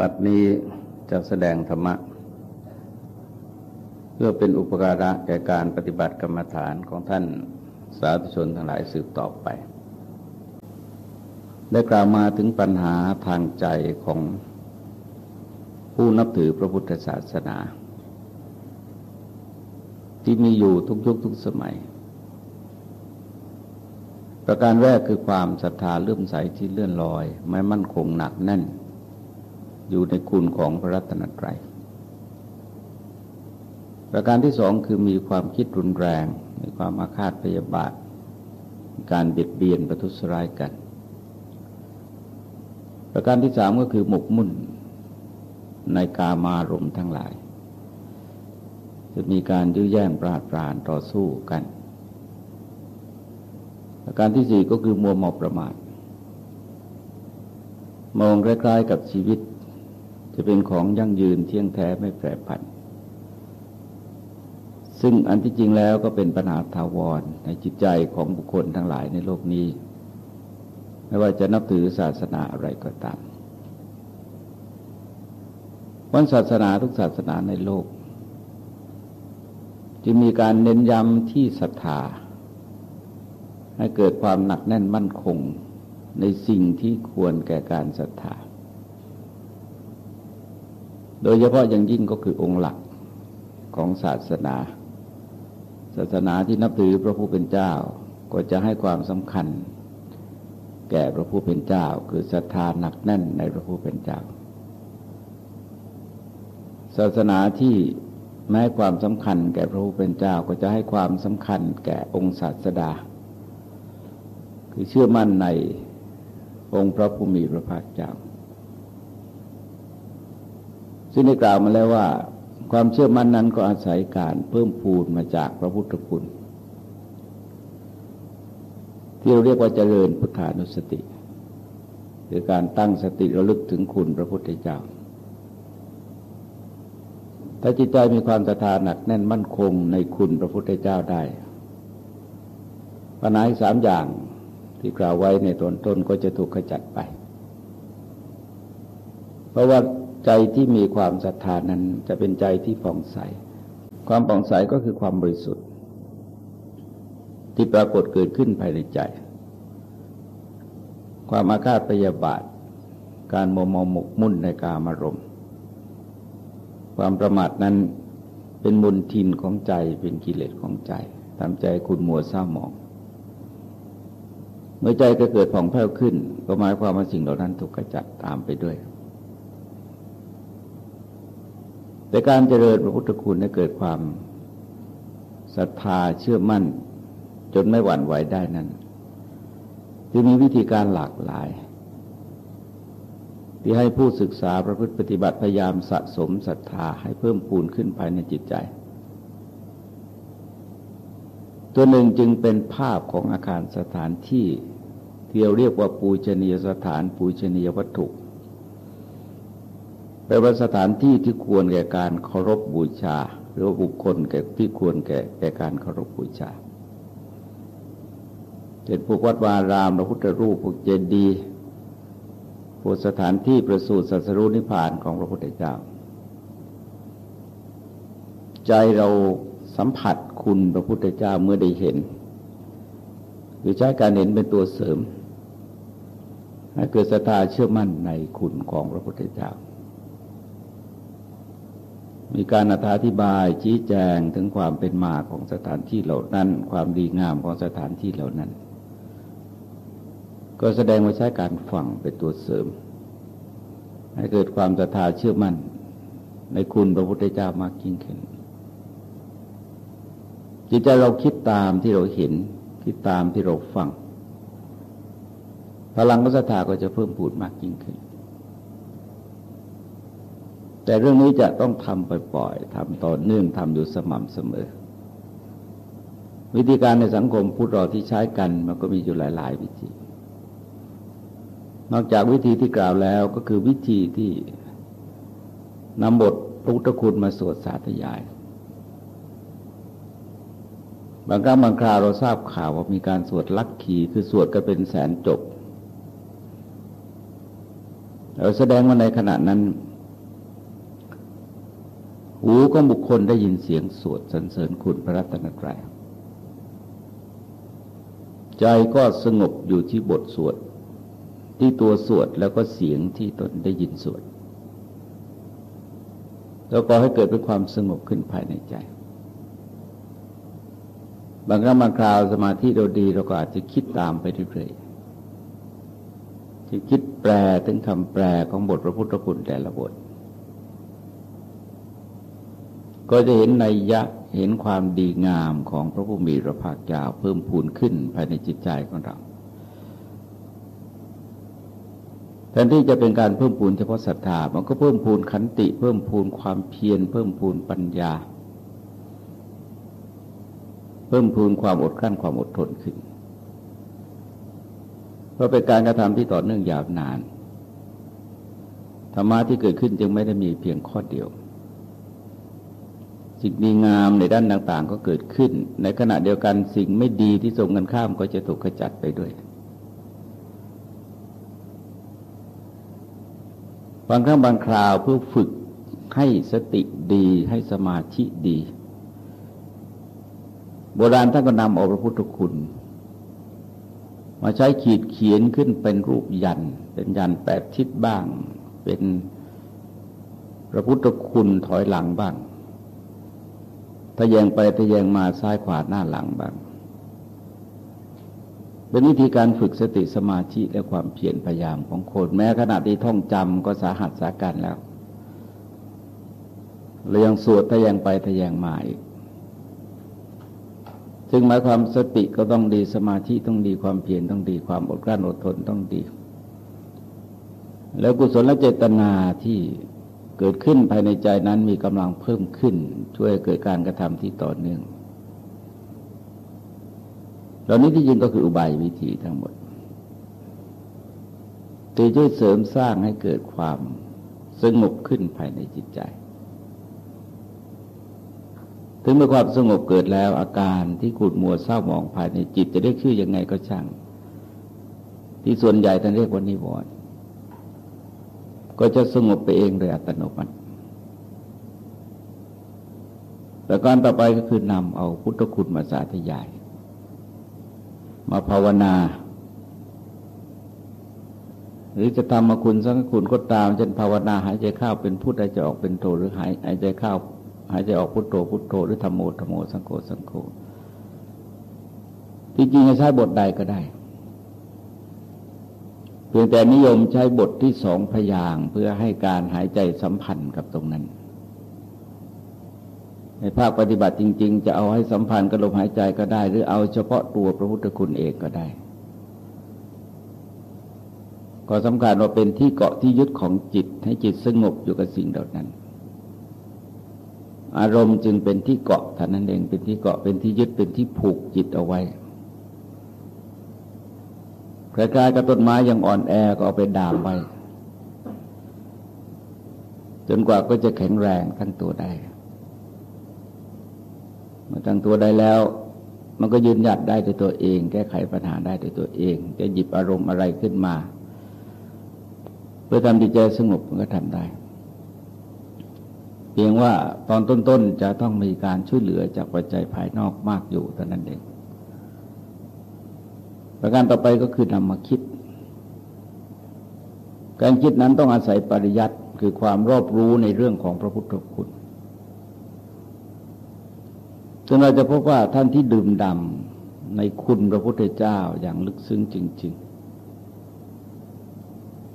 บัดนี้จะแสดงธรรมะ เพื่อเป็นอุปการะแก่การปฏิบัติกรรมฐานของท่านสาธุชนทั้งหลายสืบต่อไป ได้กล่าวมาถึงปัญหาทางใจของผู้นับถือพระพุทธศาสนา ที่มีอยู่ทุกยุคทุกสมัย ประการแรกคือความศรัทธาเลื่อมใสที่เลื่อนลอย ไม่มั่นคงหนักแน่น อยู่ในคุณของพระรัตนตรัย ประการที่สองคือมีความคิดรุนแรง มีความอาฆาตพยาบาท การเบียดเบียนประทุษร้ายกัน ประการที่สามก็คือหมกมุ่นในกามารมทั้งหลาย จะมีการยื้อแย่งปราดปรานต่อสู้กัน ประการที่สี่ก็คือมัวเมาประมาทมองใกล้ๆกับชีวิต จะเป็นของยั่งยืนเที่ยงแท้ไม่แปรผัน ซึ่งอันที่จริงแล้วก็เป็นปัญหาทาวรในจิตใจของบุคคลทั้งหลายในโลกนี้ ไม่ว่าจะนับถือศาสนาอะไรก็ตามวันศาสนาทุกศาสนาในโลกจะมีการเน้นย้ำที่ศรัทธา ให้เกิดความหนักแน่นมั่นคงในสิ่งที่ควรแก่การศรัทธา โดยเฉพาะอย่างยิ่งก็คือองค์หลักของศาสนา ศาสนาที่นับถือพระผู้เป็นเจ้าก็จะให้ความสำคัญ แก่พระผู้เป็นเจ้า คือศรัทธาหนักแน่นในพระผู้เป็นเจ้า ศาสนาที่แม้ความสำคัญแก่พระผู้เป็นเจ้าก็จะให้ความสำคัญแก่องค์ศาสดา คือเชื่อมั่นในองค์พระผู้มีพระภาคเจ้า ซึ่งได้กล่าวมาแล้วว่า ความเชื่อมั่นนั้นก็อาศัยการเพิ่มพูนมาจากพระพุทธคุณ ที่เราเรียกว่าเจริญพุทธานุสติคือการตั้งสติระลึกถึงคุณพระพุทธเจ้า ถ้าจิตใจมีความศรัทธาหนักแน่นมั่นคงในคุณพระพุทธเจ้าได้ปัญหาสามอย่างที่กล่าวไว้ในตอนต้นก็จะถูกขจัดไป เพราะว่า ใจที่มีความศรัทธานั้นจะเป็นใจที่ผ่องใส ความผ่องใสก็คือความบริสุทธิ์ ที่ปรากฏเกิดขึ้นภายในใจ ความอาฆาตพยาบาท การโมโมหมกมุ่นในกามารมณ์ ความประมาทนั้นเป็นมุนทินของใจเป็นกิเลสของใจทำใจคุณมัวเศร้าหมอง เมื่อใจก็เกิดผ่องแผ้วขึ้น ก็หมายความว่าสิ่งเหล่านั้นถูกกระจัดตามไปด้วย แต่การเจริญพระพุทธคุณให้เกิดความศรัทธาเชื่อมั่น จนไม่หวั่นไหวได้นั้นที่มีวิธีการหลากหลาย ที่ให้ผู้ศึกษาประพฤติปฏิบัติพยายามสะสมศรัทธาให้เพิ่มปูนขึ้นภายในจิตใจ ตัวหนึ่งจึงเป็นภาพของอาคารสถานที่ที่เราเรียกว่าปูชนียสถานปูชนียวัตถุ แปลว่าสถานที่ที่ควรแก่การเคารพบูชา หรือว่าบุคคลแก่ที่ควรแก่แก่การเคารพบูชาเช่นพวกวัดวารามพระพุทธรูปพวกเจดีย์พวกสถานที่ประสูติสัสรุนิพานของพระพุทธเจ้า ใจเราสัมผัสคุณพระพุทธเจ้าเมื่อได้เห็น หรือใช้การเห็นเป็นตัวเสริม ให้เกิดศรัทธาเชื่อมั่นในคุณของพระพุทธเจ้า มีการอธิบายชี้แจงถึงความเป็นมาของสถานที่เหล่านั้น ความดีงามของสถานที่เหล่านั้น ก็แสดงว่าใช้การฟังเป็นตัวเสริม ให้เกิดความศรัทธาเชื่อมั่น ในคุณพระพุทธเจ้ามากยิ่งขึ้น จิตใจเราคิดตามที่เราเห็นคิดตามที่เราฟัง พลังของศรัทธาก็จะเพิ่มพูดมากยิ่งขึ้น แต่เรื่องนี้จะต้องทำปล่อยๆทำต่อเนื่องทำอยู่สม่ำเสมอ วิธีการในสังคมพุทธเราที่ใช้กันมันก็มีอยู่หลาย ๆ วิธี นอกจากวิธีที่กล่าวแล้วก็คือวิธีที่นำบทพระพุทธคุณมาสวดสาธยาย บางครั้งบางคราวเราทราบข่าวว่ามีการสวดลักขีคือสวดก็เป็นแสนจบเราแสดงว่าในขณะนั้น หูของบุคคลได้ยินเสียงสวดสรรเสริญคุณพระรัตนตรัยใจก็สงบอยู่ที่บทสวด ที่ตัวสวดแล้วก็เสียงที่ตนได้ยินสวด แล้วก็ให้เกิดเป็นความสงบขึ้นภายในใจ บางครั้งบางคราวสมาธิเราดีเราก็อาจจะคิดตามไปเรื่อยๆจะคิดแปลถึงคำแปลของบทพระพุทธคุณแต่ละบท ก็จะเห็นในยะเห็นความดีงามของพระผู้มีพระภาคเจ้าเพิ่มพูนขึ้นภายในจิตใจของเราแทนที่จะเป็นการเพิ่มพูนเฉพาะศรัทธา มันก็เพิ่มพูนขันติ เพิ่มพูนความเพียร เพิ่มพูนปัญญา เพิ่มพูนความอดกลั้นความอดทนขึ้น เพราะเป็นการกระทำที่ต่อเนื่องยาวนาน ธรรมะที่เกิดขึ้นจึงไม่ได้มีเพียงข้อเดียว สิ่งดีงามในด้านต่างๆ ก็เกิดขึ้น ในขณะเดียวกันสิ่งไม่ดีที่ส่งกันข้ามก็จะถูกขจัดไปด้วยบางครั้งบางคราวเพื่อฝึกให้สติดีให้สมาธิดี โบราณท่านก็นำเอาพระพุทธคุณ มาใช้ขีดเขียนขึ้นเป็นรูปยัน เป็นยันแปดทิศบ้าง เป็นพระพุทธคุณถอยหลังบ้าง ถ้าแยงไปถ้าแยงมาซ้ายขวาหน้าหลังบ้างเป็นวิธีการฝึกสติสมาธิและความเพียรพยายามของคนแม้ขณะที่ท่องจำก็สาหัสสาการแล้วเรียงสวดทะแยงไปทะแยงมาอีกซึ่งหมายความสติก็ต้องดีสมาธิต้องดีความเพียรต้องดีความอดกลั้นอดทนต้องดี แล้วกุศลเจตนาที่ เกิดขึ้นภายในใจนั้นมีกำลังเพิ่มขึ้น ช่วยเกิดการกระทำที่ต่อเนื่องเหล่านี้ที่จริงก็คืออุบายวิธีทั้งหมดที่ช่วยเสริมสร้างให้เกิดความสงบขึ้นภายในจิตใจ ถึงเมื่อความสงบเกิดแล้วอาการที่ขุดมัวเศร้าหมองภายในจิต จะได้ชื่อยังไงก็ช่าง ที่ส่วนใหญ่ท่านเรียกว่านิวรณ์ ก็จะสงบไปเองโดยอัตโนมัติแต่การต่อไปก็คือนำเอาพุทธคุณมาสาธยาย มาภาวนา หรือจะทำมาคุณสังคุณก็ตามเช่นภาวนาหายใจเข้าเป็นพุทธหายใจออกเป็นโทหรือหายหายใจเข้าหายใจออกพุทโธพุทโธหรือธรรมโมธรรมโมสังโฆสังโฆที่จริงจะใช้บทใดก็ได้ เพียงแต่นิยมใช้บทที่สองพยางเพื่อให้การหายใจสัมพันธ์กับตรงนั้น ในภาคปฏิบัติจริง ๆ จะเอาให้สัมพันธ์กับลมหายใจก็ได้ หรือเอาเฉพาะตัวพระพุทธคุณเองก็ได้ ก็สำคัญว่าเป็นที่เกาะที่ยึดของจิตให้จิตสงบอยู่กับสิ่งเหล่านั้น อารมณ์จึงเป็นที่เกาะท่านั้นเองเป็นที่เกาะเป็นที่ยึดเป็นที่ผูกจิตเอาไว้ คล้ายๆกับต้นไม้ยังอ่อนแอก็เอาไปดามไว้จนกว่าก็จะแข็งแรงทั้งตัวได้เมาตั้งตัวได้แล้ว มันก็ยืนหยัดได้ด้วยตัวเอง แก้ไขปัญหาได้ด้วยตัวเอง จะหยิบอารมณ์อะไรขึ้นมา เพื่อทำจิตใจสงบมันก็ทำได้ เพียงว่าตอนต้นๆจะต้องมีการช่วยเหลือจากปัจจัยภายนอกมากอยู่เท่านั้นเอง ประการต่อไปก็คือนำมาคิด การคิดนั้นต้องอาศัยปริยัติคือความรอบรู้ในเรื่องของพระพุทธคุณจนเราจะพบว่าท่านที่ดื่มดำในคุณพระพุทธเจ้าอย่างลึกซึ้งจริง ๆ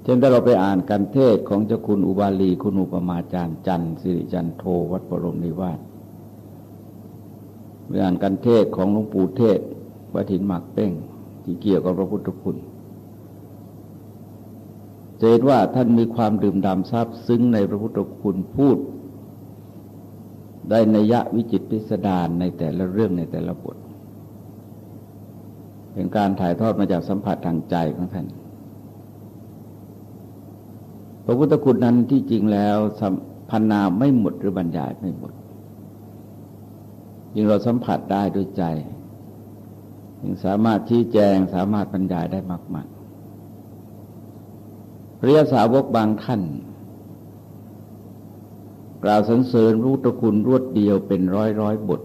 เช่นถ้าเราไปอ่านกันเทศของเจ้าคุณอุบาลีคุณอุปมาจารย์จันสิริจันโทวัดปรมนิวาสไปอ่านกันเทศของหลวงปู่เทศวัถินหมักเป้ง ที่เกี่ยวกับพระพุทธคุณจะเห็นว่าท่านมีความดื่มดำซาบซึ้งในพระพุทธคุณพูด ได้นัยะวิจิตพิสดารในแต่ละเรื่องในแต่ละบทเป็นการถ่ายทอดมาจากสัมผัสทางใจของท่าน พระพุทธคุณนั้นที่จริงแล้วพันนาไม่หมดหรือบรรยายไม่หมดยิ่งเราสัมผัสได้ด้วยใจ ยิ่งสามารถชี้แจงสามารถบรรยายได้มากมายพระยาสาวกบางท่าน กล่าวสรรเสริญรู้ตะคุณรวดเดียวเป็นร้อยร้อยบท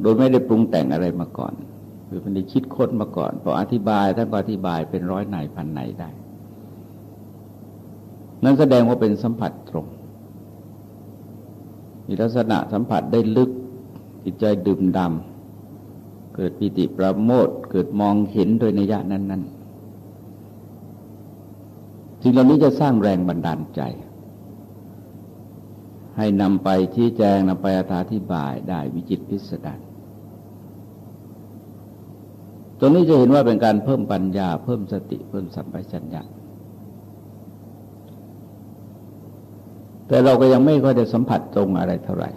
โดยไม่ได้ปรุงแต่งอะไรมาก่อนคือไม่ได้คิดค้นมาก่อนพออธิบายท่านก็อธิบายเป็นร้อยไหนพันไหนได้ นั่นแสดงว่าเป็นสัมผัสตรงมีลักษณะสัมผัสได้ลึกจิตใจดื่มดำ เกิดปิติประโมทเกิดมองเห็นโดยนิยะนั้นๆสิ่งเหล่านี้จะสร้างแรงบันดาลใจ ให้นำไปที่แจงนำไปอธิบายได้วิจิตพิสดารตรงนี้จะเห็นว่าเป็นการเพิ่มปัญญา เพิ่มสติเพิ่มสัมปชัญญะแต่เราก็ยังไม่ค่อยได้สัมผัสตรงอะไรเท่าไหร่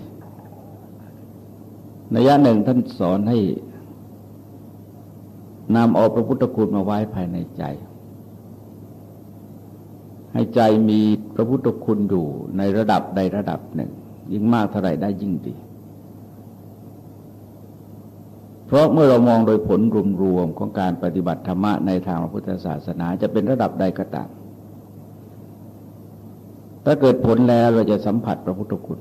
ในยะหนึ่งท่านสอนให้ นำเอาพระพุทธคุณมาไว้ภายในใจ ให้ใจมีพระพุทธคุณอยู่ในระดับใดระดับหนึ่ง ยิ่งมากเท่าไรได้ยิ่งดี เพราะเมื่อเรามองโดยผลรวมๆของการปฏิบัติธรรมะในทางพระพุทธศาสนาจะเป็นระดับใดก็ตามถ้าเกิดผลแล้วเราจะสัมผัสพระพุทธคุณ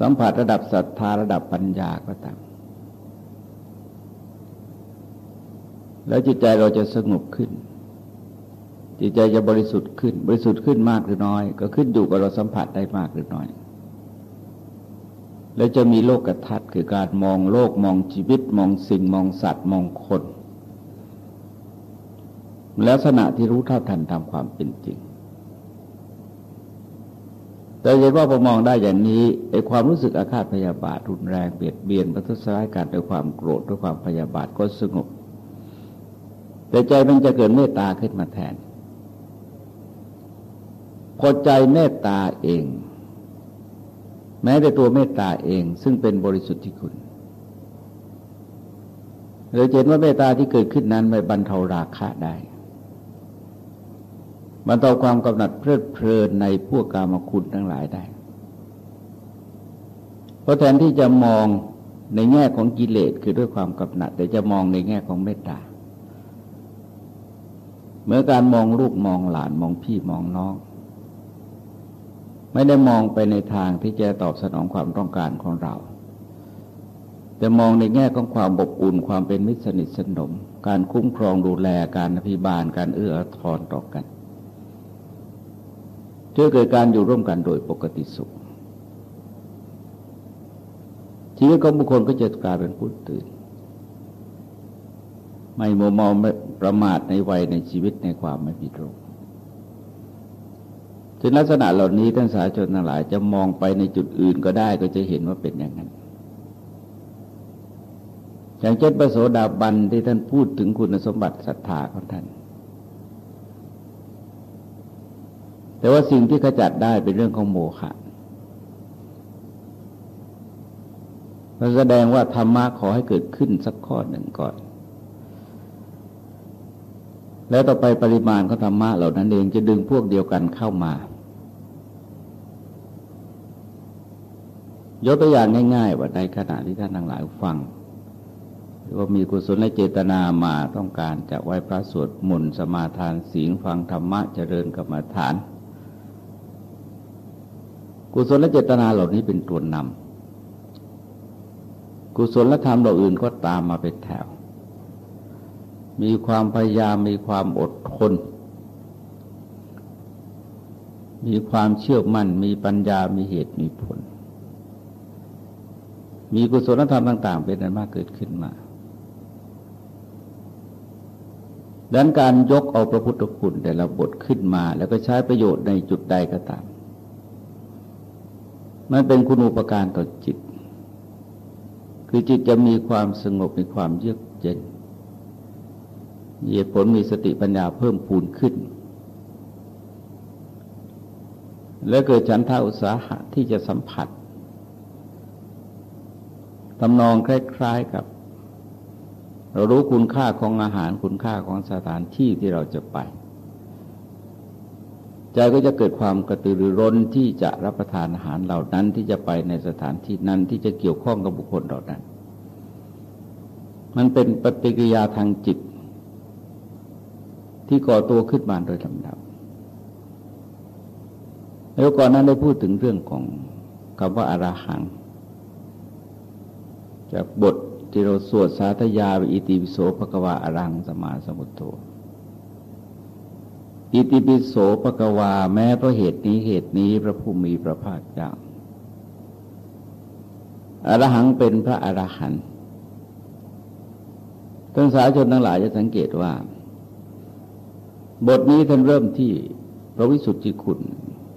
สัมผัสระดับศรัทธาระดับปัญญาก็ตาม แล้วจิตใจเราจะสงบขึ้น จิตใจจะบริสุทธิ์ขึ้น บริสุทธิ์ขึ้นมากหรือน้อย ก็ขึ้นอยู่กับเราสัมผัสได้มากหรือน้อย แล้วจะมีโลกทัศน์คือการมองโลกมองชีวิต มองสิ่งมองสัตว์ มองคน ลักษณะที่รู้เท่าทันตามความเป็นจริง แต่เห็นว่าพอมองได้อย่างนี้ไอ้ความรู้สึกอาฆาตพยาบาทรุนแรงเบียดเบียนประทุษร้ายกันด้วยความโกรธด้วยความพยาบาทก็สงบ แต่ใจมันจะเกิดเมตตาขึ้นมาแทน พอใจเมตตาเอง แม้แต่ตัวเมตตาเอง ซึ่งเป็นบริสุทธิ์ที่คุณเราเห็นว่าเมตตาที่เกิดขึ้นนั้นไม่บรรเทาราคะได้บรรเทาความกำหนัดเพลิดเพลินในพวกกามคุณทั้งหลายได้ เพราะแทนที่จะมองในแง่ของกิเลสคือด้วยความกำหนัด แต่จะมองในแง่ของเมตตา เมื่อการมองลูกมองหลานมองพี่มองน้อง ไม่ได้มองไปในทางที่จะตอบสนองความต้องการของเรา แต่มองในแง่ของความอบอุ่นความเป็นมิตรสนิทสนม การคุ้มครองดูแลการอภิบาลการเอื้ออาทรต่อกันเพื่อเกิดการอยู่ร่วมกันโดยปกติสุขชีวิตของบุคคลก็จะกลายเป็นผู้ตื่น ไม่โมเมา ประมาทในวัยในชีวิตในความไม่ผิดโรคถึงลักษณะเหล่านี้ท่านสาชนทั้งหลาย จะมองไปในจุดอื่นก็ได้ก็จะเห็นว่าเป็นอย่างนั้น อย่างเช่นพระโสดาบันที่ท่านพูดถึงคุณสมบัติศรัทธาของท่าน แต่ว่าสิ่งที่ขจัดได้เป็นเรื่องของโมฆะมันแสดงว่าธรรมะขอให้เกิดขึ้นสักข้อหนึ่งก่อน แล้วต่อไปปริมาณของธรรมะเหล่านั้นเองจะดึงพวกเดียวกันเข้ามายกตัวอย่างง่าย ๆ ว่าในขณะที่ท่านทั้งหลายฟังหรือว่ามีกุศลและเจตนามาต้องการจะไหว้พระสวดมนต์สมาทานศีลฟังธรรมะเจริญกรรมฐาน กุศลและเจตนาเหล่านี้เป็นตัวนำกุศลและธรรมเหล่าอื่นก็ตามมาเป็นแถว มีความพยายามมีความอดทน มีความเชื่อมั่น มีปัญญา มีเหตุ มีผล มีกุศลธรรมต่าง ๆ เป็นอันมากเกิดขึ้นมา ดังการยกเอาพระพุทธคุณแต่ละบทขึ้นมา แล้วก็ใช้ประโยชน์ในจุดใดก็ตาม มันเป็นคุณอุปการต่อจิต คือจิตจะมีความสงบ มีความเยือกเย็น เหตุผลมีสติปัญญาเพิ่มพูนขึ้น และเกิดฉันทาอุตสาหะที่จะสัมผัสตำนองคล้ายๆกับ เรารู้คุณค่าของอาหารคุณค่าของสถานที่ที่เราจะไปใจก็จะเกิดความกระตือรือร้นที่จะรับประทานอาหารเหล่านั้นที่จะไปในสถานที่นั้นที่จะเกี่ยวข้องกับบุคคลเหล่านั้น มันเป็นปฏิกิริยาทางจิต ที่ก่อตัวขึ้นมาโดยลำดับ แล้วก่อนนั้นได้พูดถึงเรื่องของคำว่าอาราหัง จากบทที่เราสวดสาธยาอิติปิโสภควาอารังสมาสมุทโธอิติปิโสภควาแม้เพราะเหตุนี้เหตุนี้พระผู้มีพระภาคเจ้าอรหังเป็นพระอรหันต์ท่านสาชนทั้งหลายจะสังเกตว่า บทนี้ท่านเริ่มที่พระวิสุทธิคุณ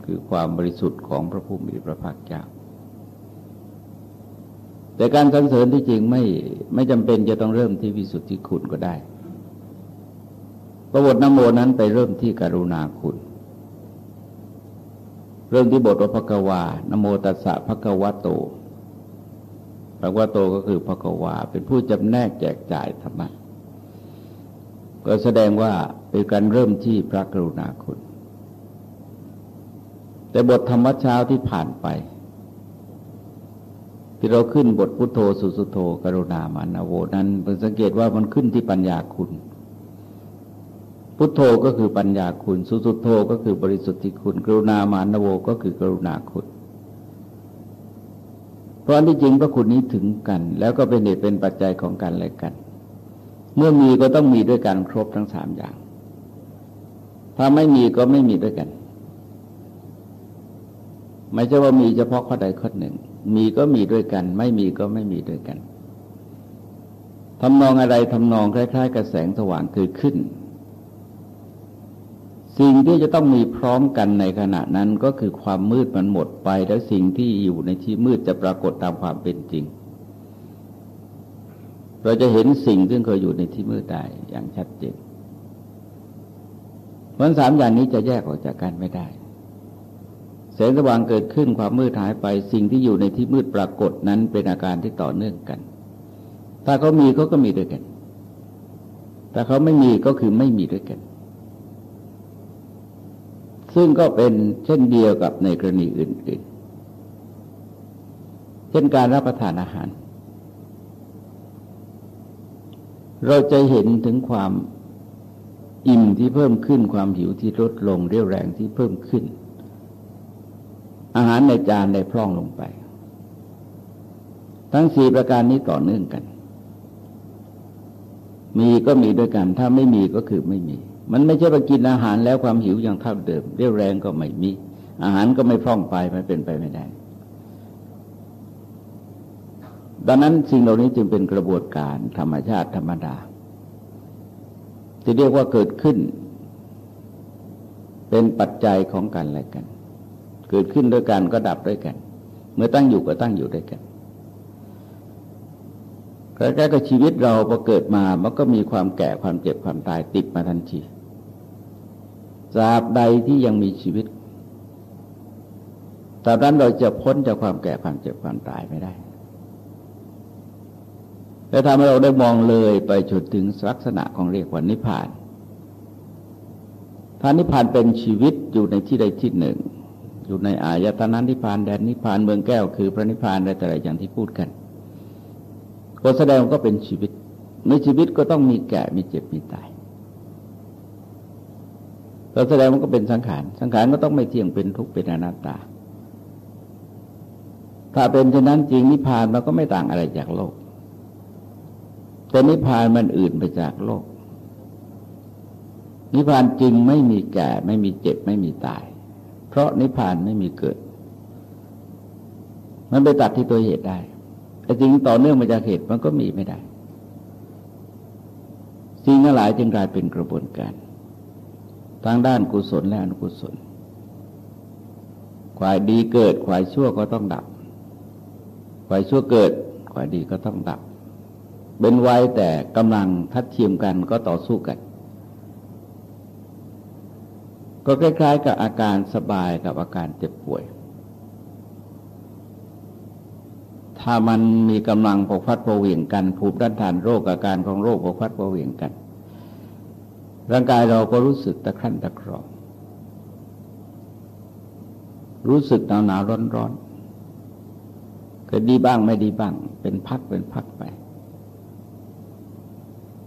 คือความบริสุทธิ์ของพระผู้มีพระภาคเจ้า แต่การสรรเสริญที่จริงไม่ไม่จำเป็นจะต้องเริ่มที่วิสุทธิคุณก็ได้พระบทนโมนั้นไปเริ่มที่กรุณาคุณ เริ่มที่บทวพระกวานโมตัสสะภะกวะโตภะกวะโตก็คือภะกวาเป็นผู้จำแนกแจกจ่ายธรรมะ ก็แสดงว่าเป็นการเริ่มที่พระกรุณาคุณ แต่บทธรรมเช้าที่ผ่านไป ที่เราขึ้นบทพุทโธสุสุโธกรุณามานาโวนั้นเพิ่งสังเกตว่ามันขึ้นที่ปัญญาคุณ พุทโธก็คือปัญญาคุณ สุสุโธก็คือบริสุทธิคุณ กรุณามานโวก็คือกรุณาคุณเพราะอันที่จริงพระคุณนี้ถึงกัน แล้วก็เป็นเหตุเป็นปัจจัยของกันและกัน เมื่อมีก็ต้องมีด้วยกันครบทั้งสามอย่าง ถ้าไม่มีก็ไม่มีด้วยกัน ไม่ใช่ว่ามีเฉพาะข้อใดข้อหนึ่ง มีก็มีด้วยกัน ไม่มีก็ไม่มีด้วยกันทำนองอะไรทำนองคล้ายๆกับแสงสว่างเกิดขึ้น สิ่งที่จะต้องมีพร้อมกันในขณะนั้นก็คือความมืดมันหมดไป แล้วสิ่งที่อยู่ในที่มืดจะปรากฏตามความเป็นจริง เราจะเห็นสิ่งซึ่งเคยอยู่ในที่มืดได้อย่างชัดเจนเพราะสามอย่างนี้จะแยกออกจากกันไม่ได้แสงสว่างเกิดขึ้นความมืดหายไป สิ่งที่อยู่ในที่มืดปรากฏนั้นเป็นอาการที่ต่อเนื่องกัน ถ้าเขามีเขาก็มีด้วยกันแต่เขาไม่มีก็คือไม่มีด้วยกัน ซึ่งก็เป็นเช่นเดียวกับในกรณีอื่นๆ เช่นการรับประทานอาหาร เราจะเห็นถึงความอิ่มที่เพิ่มขึ้นความหิวที่ลดลงเรี่ยวแรงที่เพิ่มขึ้น อาหารในจานได้พร่องลงไป ทั้งสี่ประการนี้ต่อเนื่องกัน มีก็มีด้วยกัน ถ้าไม่มีก็คือไม่มี มันไม่ใช่ว่ากินอาหารแล้วความหิวยังเท่าเดิม เรี่ยวแรงก็ไม่มี อาหารก็ไม่พร่องไปมันเป็นไปไม่ได้ ดังนั้นสิ่งเหล่านี้จึงเป็นกระบวนการธรรมชาติธรรมดาที่เรียกว่าเกิดขึ้น เป็นปัจจัยของกันและกัน เกิดขึ้นด้วยกันก็ดับด้วยกัน เมื่อตั้งอยู่ก็ตั้งอยู่ด้วยกันใกล้ๆกับชีวิตเราพอเกิดมา มันก็มีความแก่ความเจ็บความตายติดมาทันทีตราบใดที่ยังมีชีวิตตราบนั้นเราจะพ้นจากความแก่ความเจ็บความตายไม่ได้ และทำให้เราได้มองเลยไปจนถึงลักษณะของเรียกว่านิพพานถ้านิพพานเป็นชีวิตอยู่ในที่ใดที่หนึ่ง อยู่ในอายตนะนิพพานแดนนิพพานเมืองแก้วคือพระนิพพานอะไรแต่ละอย่างที่พูดกันก็แสดงก็เป็นชีวิตในชีวิตก็ต้องมีแก่มีเจ็บมีตายเราแสดงมันก็เป็นสังขาร สังขารก็ต้องไม่เที่ยงเป็นทุกข์เป็นอนัตตา ถ้าเป็นเช่นนั้นจริงนิพพานมันก็ไม่ต่างอะไรจากโลก แต่นิพพานมันอื่นไปจากโลก นิพพานจริงไม่มีแก่ ไม่มีเจ็บไม่มีตาย เพราะนิพพานไม่มีเกิด มันไปตัดที่ตัวเหตุได้แต่จริงต่อเนื่องมาจากเหตุมันก็มีไม่ได้ สิ่งทั้งหลายจึงกลายเป็นกระบวนการทางด้านกุศลและอนุกุศลควายดีเกิดควายชั่วก็ต้องดับควายชั่วเกิดควายดีก็ต้องดับ เป็นไว้แต่กำลังทัดเทียมกันก็ต่อสู้กัน ก็คล้ายๆ กับอาการสบายกับอาการเจ็บป่วย ถ้ามันมีกำลังปกพัดปเหวี่ยงกันภูมิด้านทานโรคอาการของโรคปกพัดปเหวี่ยงกัน ร่างกายเราก็รู้สึกตะครั่นตะครองรู้สึกหนาวหนาวร้อนร้อนเกิดดีบ้างไม่ดีบ้าง เป็นพักเป็นพักไป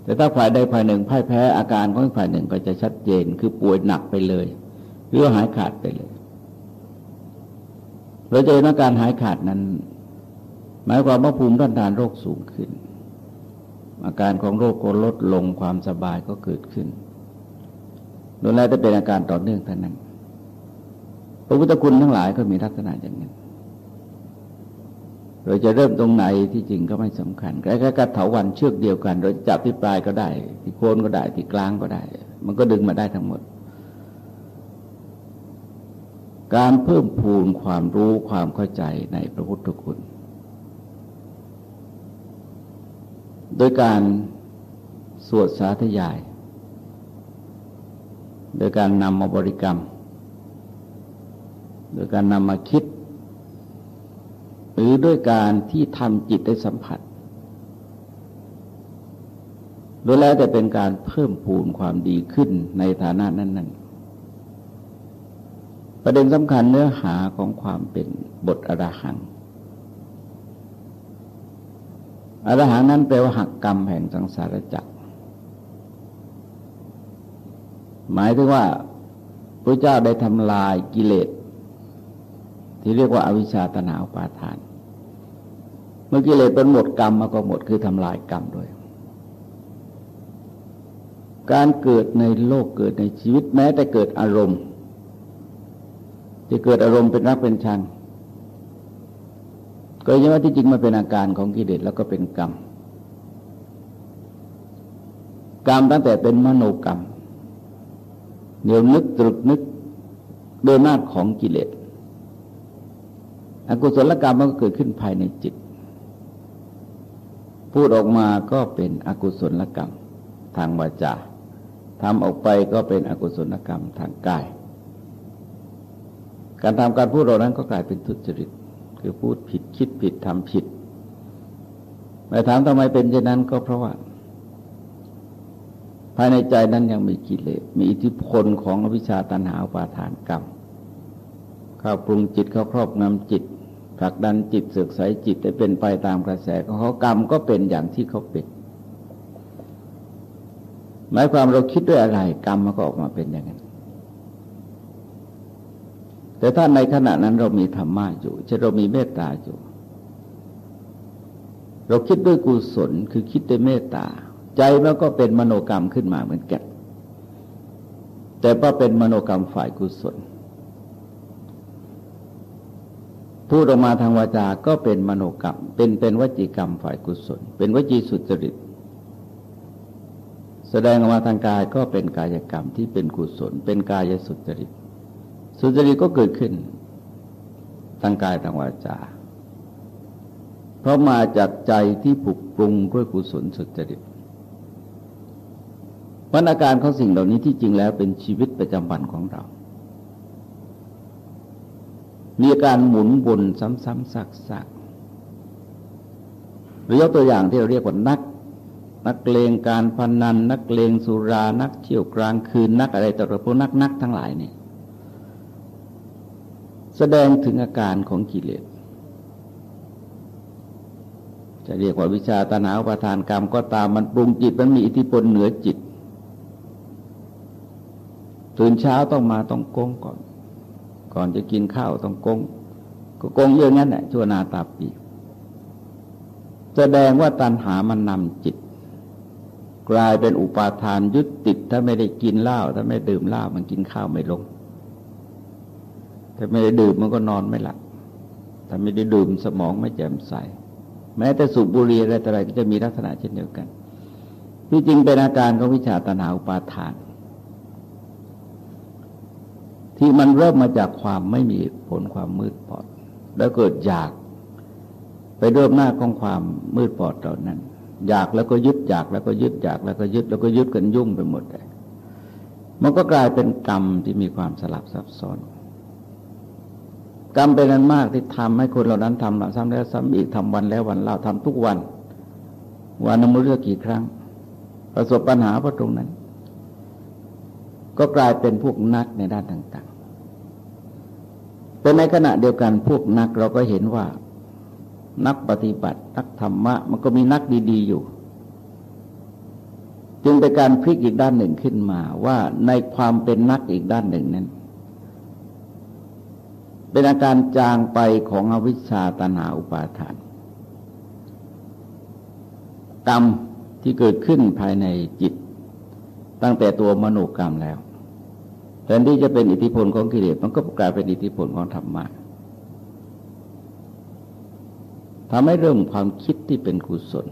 แต่ถ้าฝ่ายใดฝ่ายหนึ่งพ่ายแพ้อาการของฝ่ายหนึ่งก็จะชัดเจน คือป่วยหนักไปเลยหรือหายขาดไปเลย เราจะเห็นว่าการหายขาดนั้น หมายความว่าภูมิต้านทานโรคสูงขึ้น อาการของโรคก็ลดลงความสบายก็เกิดขึ้นโดยแล้วจะเป็นอาการต่อเนื่องเท่านั้น พระพุทธคุณทั้งหลายก็มีลักษณะอย่างนั้น เราจะเริ่มตรงไหนที่จริงก็ไม่สำคัญแค่กระเถาวันเชือกเดียวกัน เราจับที่ปลายก็ได้ ที่โคนก็ได้ที่กลางก็ได้ มันก็ดึงมาได้ทั้งหมด การเพิ่มพูนความรู้ความเข้าใจในพระพุทธคุณ โดยการสวดสาธยาย โดยการนำมาบริกรรม โดยการนำมาคิด รือด้วยการที่ทำจิตได้สัมผัสโดยแล้วแต่เป็นการเพิ่มพูนความดีขึ้นในฐานะนั้น ๆ ประเด็นสำคัญเนื้อหาของความเป็นบทอรหังอรหังนั้นแปลว่าหักกรรมแห่งสังสารจักร หมายถึงว่าพระเจ้าได้ทำลายกิเลส ที่เรียกว่าอาวิชชาตนาอุปาทาน มื่อกิเลสเป็นหมดกรรมมาก็หมดคือทำลายกรรมด้วย การเกิดในโลกเกิดในชีวิตแม้แต่เกิดอารมณ์ จะเกิดอารมณ์เป็นรักเป็นชัง ก็ยังว่าที่จริงมันเป็นอาการของกิเลสแล้วก็เป็นกรรม กรรมตั้งแต่เป็นมโนกรรมเดี๋ยวนึกตรึกนึกโดยนาจของกิเลสอกุศลกรรมมันก็เกิดขึ้นภายในจิต พูดออกมาก็เป็นอกุศลกรรมทางวาจาทำออกไปก็เป็นอกุศลกรรมทางกาย การทำการพูดเหล่านั้นก็กลายเป็นทุจริต คือพูดผิดคิดผิดทำผิดไปถามทำไมเป็นเช่นนั้นก็เพราะว่า ภายในใจนั้นยังมีกิเลสมีอิทธิพลของอวิชชาตันหาปาทานกรรมเข้าปรุงจิตเข้าครอบงำจิต ผลักดันจิตเสือกใสจิตให้เป็นไปตามกระแสของเขากรรมก็เป็นอย่างที่เขาเป็นหมายความเราคิดด้วยอะไร กรรมมันก็ออกมาเป็นอย่างนั้น แต่ถ้าในขณะนั้นเรามีธรรมะอยู่เช่นเรามีเมตตาอยู่ เราคิดด้วยกุศลคือคิดด้วยเมตตา ใจมันก็เป็นมโนกรรมขึ้นมาเหมือนกันแต่ว่าเป็นมโนกรรมฝ่ายกุศล พูดออกมาทางวาจา ก็เป็นมโนกรรม เป็นเป็นวจีกรรมฝ่ายกุศล เป็นวจีสุจริต แสดงออกมาทางกายก็เป็นกายกรรมที่เป็นกุศล เป็นกายสุจริต สุจริตก็เกิดขึ้น ทางกายทางวาจา เพราะมาจากใจที่ผูกปรุงด้วยกุศลสุจริตวันอาการของสิ่งเหล่านี้ที่จริงแล้วเป็นชีวิตประจำวันของเรา มีการหมุนวนซ้ำๆซักๆหรือยกตัวอย่างที่เราเรียกว่านัก นักเลงการพนัน นักเลงสุรานักเที่ยวกลางคืนนักอะไรต่อพวกนักนักทั้งหลายเนี่ยแสดงถึงอาการของกิเลสจะเรียกว่าวิชาตนาประทานกรรมก็ตามมันปรุงจิตมันมีอิทธิพลเหนือจิตตื่นเช้าต้องมาต้องโกงก่อน ก่อนจะกินข้าวต้องกงก็กงเยอะงั้นแหละชั่วนาตาปี แสดงว่าตัณหามันนำจิต กลายเป็นอุปาทานยึดติด ถ้าไม่ได้กินเหล้าถ้าไม่ดื่มเหล้ามันกินข้าวไม่ลง ถ้าไม่ได้ดื่มมันก็นอนไม่หลับถ้าไม่ได้ดื่มสมองไม่แจ่มใส แม้แต่สูบบุหรี่อะไรต่ออะไรก็จะมีลักษณะเช่นเดียวกัน ที่จริงเป็นอาการของวิชาตนาอุปาทาน ที่มันเริ่มมาจากความไม่มีผลความมืดปอด แล้วเกิดอยาก ไปเริ่มหน้าของความมืดปอดเหล่านั้น อยากแล้วก็ยึดอยากแล้วก็ยึดอยากแล้วก็ยึดแล้วก็ยึดกันยุ่งไปหมดเลยมันก็กลายเป็นกรรมที่มีความสลับซับซ้อนกรรมเป็นนั้นมากที่ทำให้คนเหล่านั้นทำซ้ำแล้วซ้ำอีกทำวันแล้ววันเล่าทำทุกวัน วันนึงไม่รู้กี่ครั้ง ประสบปัญหาเพราะตรงนั้น ก็กลายเป็นพวกนักในด้านต่าง แต่ในขณะเดียวกันพวกนักเราก็เห็นว่า นักปฏิบัติ นักธรรมะ มันก็มีนักดี ๆ อยู่ จึงเป็นการพลิกอีกด้านหนึ่งขึ้นมาว่าในความเป็นนักอีกด้านหนึ่งนั้น เป็นอาการจางไปของอวิชชาตนาอุปาทาน กรรมที่เกิดขึ้นภายในจิต ตั้งแต่ตัวมโนกรรมแล้ว แทนที่จะเป็นอิทธิพลของกิเลสมันก็กลายเป็นอิทธิพลของธรรมะทำให้เริ่มความคิดที่เป็นกุศล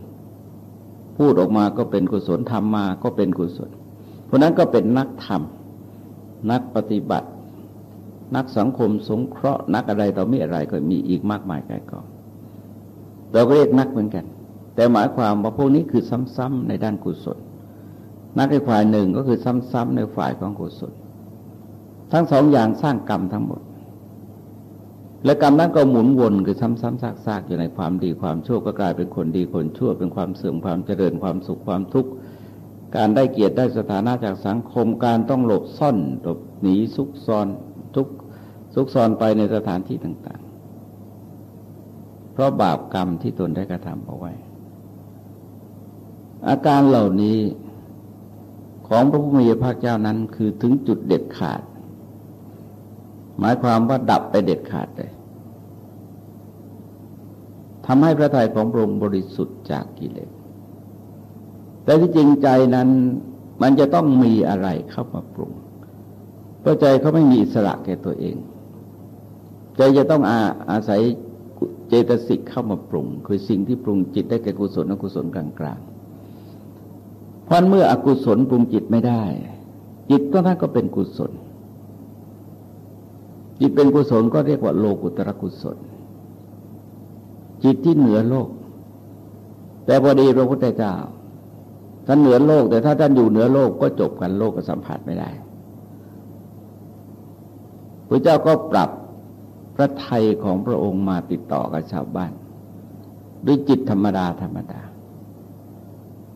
พูดออกมาก็เป็นกุศลทำมาก็เป็นกุศล เพราะนั้นก็เป็นนักธรรม นักปฏิบัติ นักสังคมสงเคราะห์นักอะไรต่อมีอะไรก็มีอีกมากมายกายกองเราก็เรียกนักเหมือนกัน แต่หมายความว่าพวกนี้คือซ้ำๆในด้านกุศล นักในฝ่ายหนึ่งก็คือซ้ำๆในฝ่ายของกุศล ทั้งสองอย่างสร้างกรรมทั้งหมด และกรรมนั้นก็หมุนวนคือซ้ำๆซากๆอยู่ในความดีความชั่วก็กลายเป็นคนดีคนชั่ว เป็นความเสื่อมความเจริญความสุขความทุกข์การได้เกียรติได้สถานะจากสังคมการต้องหลบซ่อนหลบหนีซุกซอนทุกซุกซอนไปในสถานที่ต่างๆ เพราะบาปกรรมที่ตนได้กระทำเอาไว้ อาการเหล่านี้ของพระพุทธเจ้านั้นคือถึงจุดเด็ดขาด หมายความว่าดับไปเด็ดขาดเลยทำให้พระทัยของพระองค์บริสุทธิ์จากกิเลส แต่ที่จริงใจนั้นมันจะต้องมีอะไรเข้ามาปรุง เพราะใจเขาไม่มีอิสระแก่ตัวเอง ใจจะต้องอาอาศัยเจตสิกเข้ามาปรุง คือสิ่งที่ปรุงจิตได้แก่กุศลอกุศลกลางๆเพราะเมื่ออกุศลปรุงจิตไม่ได้ จิตก็นั้นก็เป็นกุศล จิตเป็นกุศลก็เรียกว่าโลกุตระกุศล จิตที่เหนือโลก แต่พอดีพระพุทธเจ้าท่านเหนือโลก แต่ถ้าท่านอยู่เหนือโลกก็จบกันโลกก็สัมผัสไม่ได้พระเจ้าก็ปรับพระไทยของพระองค์มาติดต่อกับชาวบ้าน ด้วยจิตธรรมดาธรรมดา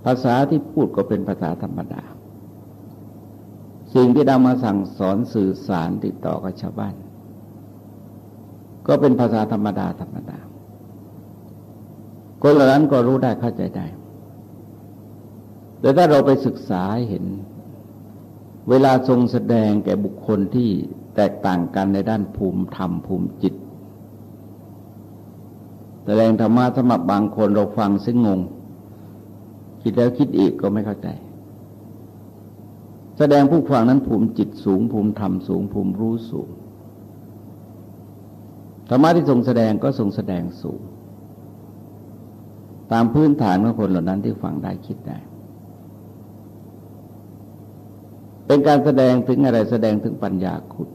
ภาษาที่พูดก็เป็นภาษาธรรมดา สิ่งที่นำมาสั่งสอนสื่อสารติดต่อกับชาวบ้าน ก็เป็นภาษาธรรมดาธรรมดา คนเหล่านั้นก็รู้ได้เข้าใจได้ แต่ถ้าเราไปศึกษาเห็น เวลาทรงแสดงแก่บุคคลที่แตกต่างกันในด้านภูมิธรรมภูมิจิต แสดงธรรมะสำหรับบางคนเราฟังซึ่งงง คิดแล้วคิดอีกก็ไม่เข้าใจ แสดงผู้ฟังนั้นภูมิจิตสูง ภูมิธรรมสูง ภูมิรู้สูง ธรรมะที่ทรงแสดงก็ทรงแสดงสูง ตามพื้นฐานของคนเหล่านั้นที่ฟังได้คิดได้ เป็นการแสดงถึงอะไรแสดงถึงปัญญาคุณ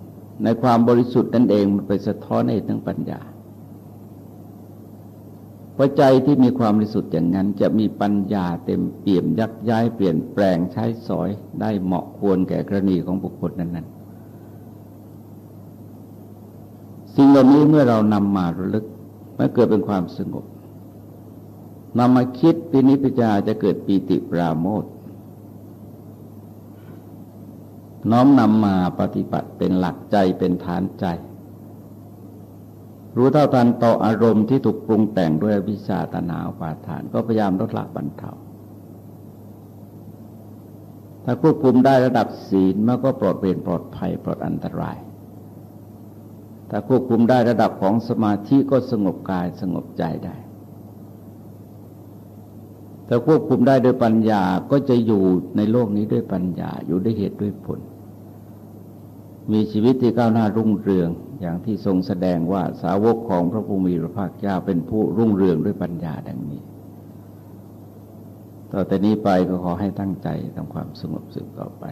ในความบริสุทธิ์นั่นเองมันไปสะท้อนให้ถึงปัญญาเพราะใจที่มีความบริสุทธิ์อย่างนั้น จะมีปัญญาเต็มเปี่ยมยักย้ายเปลี่ยนแปลงใช้สอยได้เหมาะควรแก่กรณีของบุคคลนั้นๆ สิ่งเหล่านี้เมื่อเรานำมาระลึกมันเกิดเป็นความสงบนำมาคิดปีนิพจาจะเกิดปีติปราโมทน้อมนำมาปฏิบัติเป็นหลักใจเป็นฐานใจ รู้เท่าทันต่ออารมณ์ที่ถูกปรุงแต่งด้วยวิชาตนาอุปาทาน ก็พยายามลดละบรรเทาถ้าควบคุมได้ระดับศีลมันก็ปลอดเวรปลอดภัยปลอดอันตราย ถ้าควบคุมได้ระดับของสมาธิก็สงบกายสงบใจได้ ถ้าควบคุมได้ด้วยปัญญาก็จะอยู่ในโลกนี้ด้วยปัญญาอยู่ด้วยเหตุด้วยผล มีชีวิตที่ก้าวหน้ารุ่งเรืองอย่างที่ทรงแสดงว่าสาวกของพระภูมิพระภาคเจ้าเป็นผู้รุ่งเรืองด้วยปัญญาดังนี้ ต่อแต่นี้ไปก็ขอให้ตั้งใจทำความสงบสุขต่อไป